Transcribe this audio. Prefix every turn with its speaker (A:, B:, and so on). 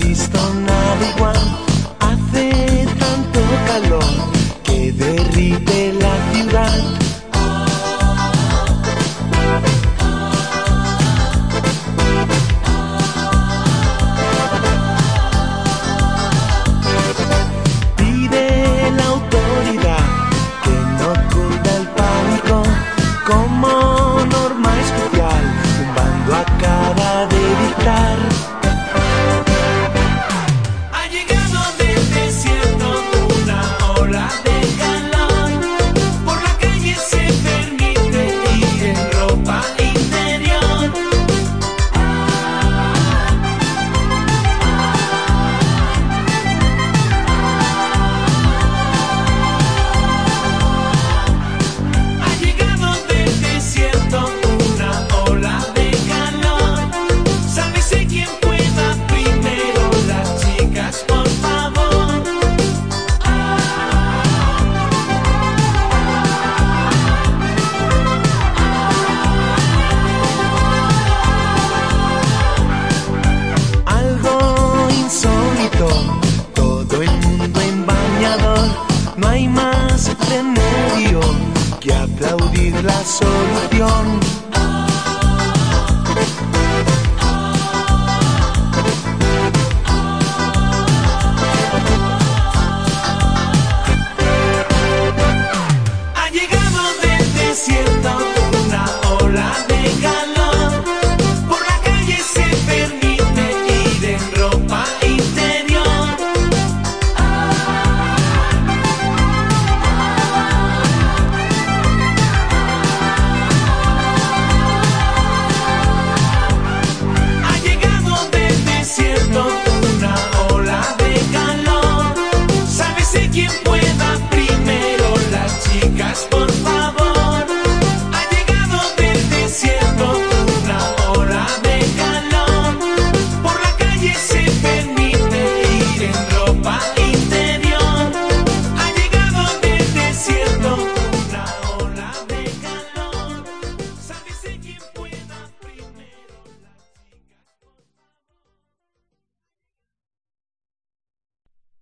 A: visto nada. más remedio que aplaudir la solución. Ha llegado desde siempre.